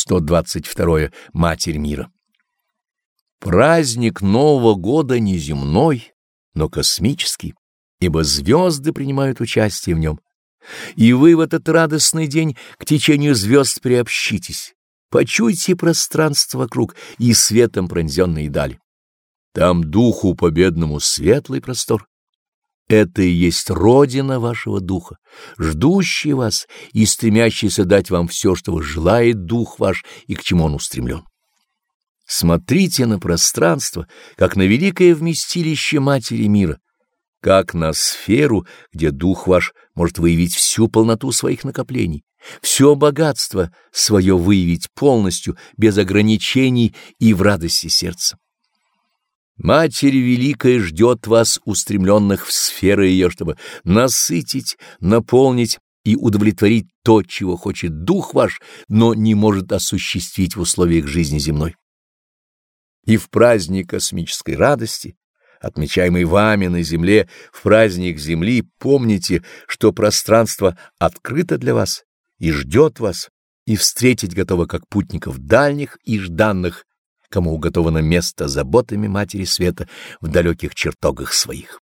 122. Матерь мира. Праздник Нового года не земной, но космический, ибо звезды принимают участие в нем. И вы в этот радостный день к течению звезд приобщитесь, почуйте пространство вокруг и светом пронзенные дали. Там духу победному светлый простор. Это и есть родина вашего духа, ждущий вас и стремящийся дать вам все, что желает дух ваш и к чему он устремлен. Смотрите на пространство, как на великое вместилище Матери мира, как на сферу, где дух ваш может выявить всю полноту своих накоплений, все богатство свое выявить полностью, без ограничений и в радости сердца. Матерь Великая ждет вас, устремленных в сферы ее, чтобы насытить, наполнить и удовлетворить то, чего хочет дух ваш, но не может осуществить в условиях жизни земной. И в праздник космической радости, отмечаемый вами на земле, в праздник Земли, помните, что пространство открыто для вас и ждет вас, и встретить готово как путников дальних и жданных, кому уготовано место заботами Матери Света в далеких чертогах своих.